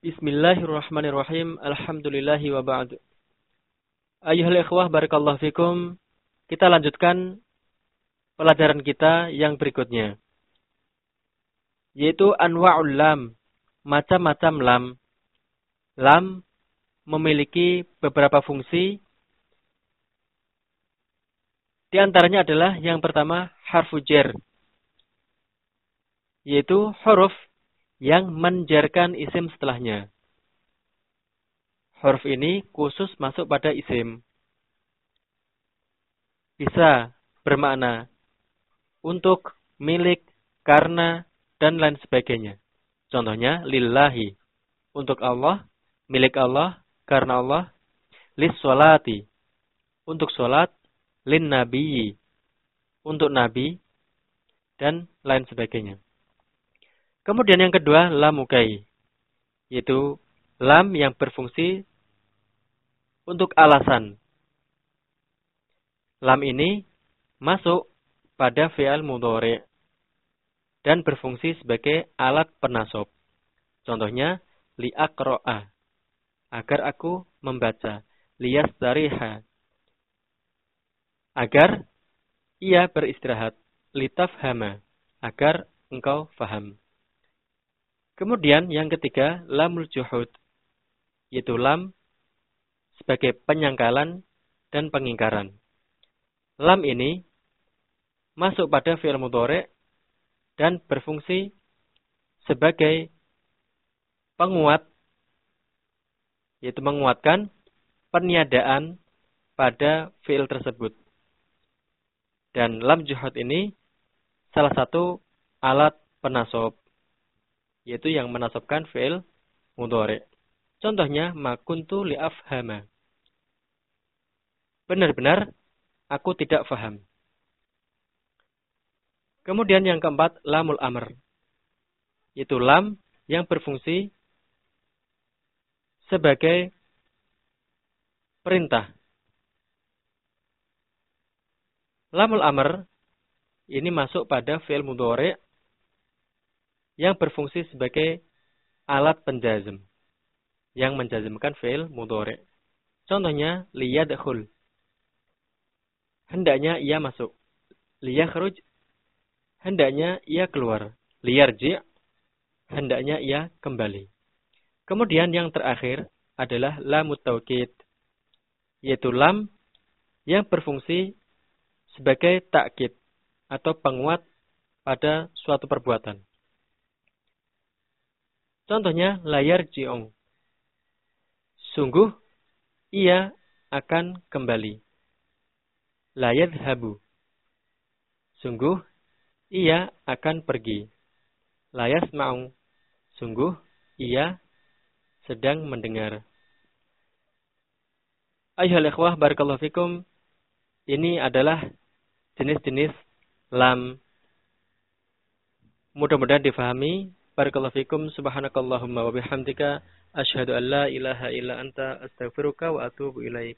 Bismillahirrahmanirrahim. Alhamdulillahi wa ba'du. Ayuhal ikhwah barakallahu fikum. Kita lanjutkan pelajaran kita yang berikutnya. Yaitu anwa'ul lam. Macam-macam lam. Lam memiliki beberapa fungsi. Di antaranya adalah yang pertama harfu jer. Yaitu huruf yang menjarkan isim setelahnya. Huruf ini khusus masuk pada isim. Bisa bermakna untuk, milik, karena, dan lain sebagainya. Contohnya, lillahi. Untuk Allah, milik Allah, karena Allah. Lis. Untuk solat, lin nabi. Untuk nabi, dan lain sebagainya. Kemudian yang kedua, lamukai. Yaitu lam yang berfungsi untuk alasan. Lam ini masuk pada fi'al mudhari dan berfungsi sebagai alat penasob. Contohnya, li'akro'a. Agar aku membaca. Liyastariha. Agar ia beristirahat. Litafhama. Agar engkau faham. Kemudian yang ketiga, lamul juhud. Yaitu lam sebagai penyangkalan dan pengingkaran. Lam ini masuk pada fi'il mudhari dan berfungsi sebagai penguat yaitu menguatkan peniadaan pada fi'il tersebut. Dan lam juhud ini salah satu alat penasob yaitu yang menasabkan fi'il mudhari. Contohnya makuntu li'afhama. Benar-benar aku tidak faham. Kemudian yang keempat, lamul amr. Yaitu lam yang berfungsi sebagai perintah. Lamul amr ini masuk pada fi'il mudhari yang berfungsi sebagai alat penjazm yang menjazmkan fi'il mudhari. Contohnya liyadkhul. Hendaknya ia masuk. Liyakhruj. Hendaknya ia keluar. Liyarji. Hendaknya ia kembali. Kemudian yang terakhir adalah lamut taukid. Yaitu lam yang berfungsi sebagai takkid atau penguat pada suatu perbuatan. Contohnya layar jiong. Sungguh ia akan kembali. Layar habu. Sungguh ia akan pergi. Layas maung. Sungguh ia sedang mendengar. Ayuhal ikhwah barakallahu fikum. Ini adalah jenis-jenis lam. Mudah-mudahan difahami Barakallahu fikum. Subhanakallahumma wa bihamdika. Asyhadu an la ilaha illa anta. Astaghfiruka wa atubu ilaik.